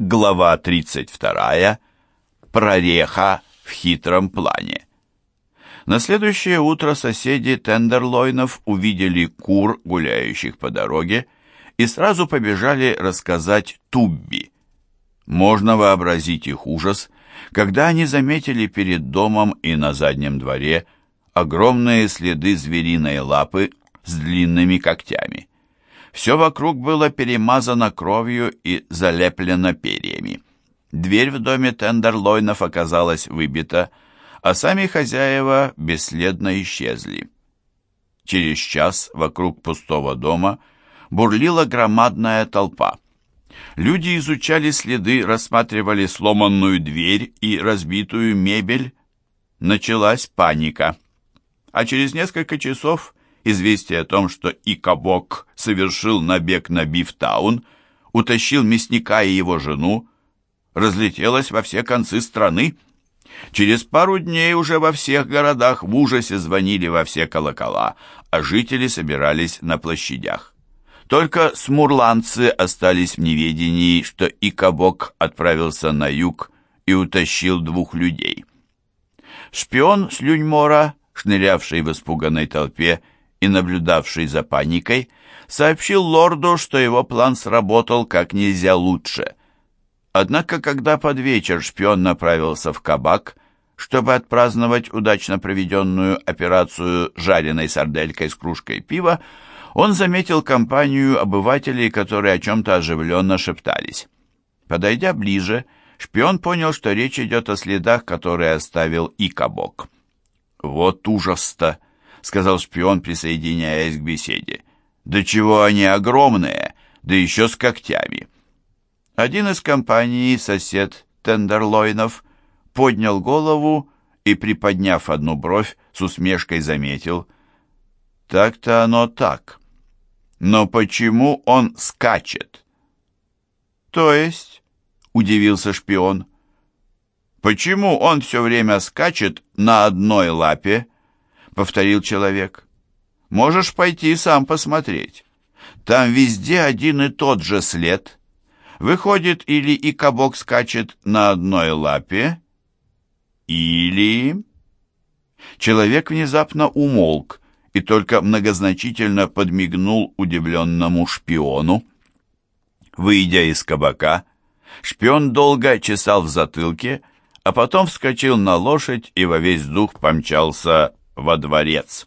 Глава 32. Прореха в хитром плане. На следующее утро соседи Тендерлойнов увидели кур, гуляющих по дороге, и сразу побежали рассказать Тубби. Можно вообразить их ужас, когда они заметили перед домом и на заднем дворе огромные следы звериной лапы с длинными когтями. Все вокруг было перемазано кровью и залеплено перьями. Дверь в доме Тендерлойнов оказалась выбита, а сами хозяева бесследно исчезли. Через час вокруг пустого дома бурлила громадная толпа. Люди изучали следы, рассматривали сломанную дверь и разбитую мебель. Началась паника. А через несколько часов Известие о том, что Икабок совершил набег на Бифтаун, утащил мясника и его жену, разлетелось во все концы страны. Через пару дней уже во всех городах в ужасе звонили во все колокола, а жители собирались на площадях. Только смурландцы остались в неведении, что Икабок отправился на юг и утащил двух людей. Шпион Слюньмора, шнырявший в испуганной толпе, и наблюдавший за паникой, сообщил лорду, что его план сработал как нельзя лучше. Однако, когда под вечер шпион направился в кабак, чтобы отпраздновать удачно проведенную операцию жареной сарделькой с кружкой пива, он заметил компанию обывателей, которые о чем-то оживленно шептались. Подойдя ближе, шпион понял, что речь идет о следах, которые оставил Икабок. «Вот ужас-то!» — сказал шпион, присоединяясь к беседе. «Да чего они огромные, да еще с когтями!» Один из компаний, сосед Тендерлойнов, поднял голову и, приподняв одну бровь, с усмешкой заметил. «Так-то оно так. Но почему он скачет?» «То есть?» — удивился шпион. «Почему он все время скачет на одной лапе?» Повторил человек. Можешь пойти сам посмотреть. Там везде один и тот же след. Выходит, или и скачет на одной лапе, или... Человек внезапно умолк и только многозначительно подмигнул удивленному шпиону. Выйдя из кабака, шпион долго чесал в затылке, а потом вскочил на лошадь и во весь дух помчался во дворец.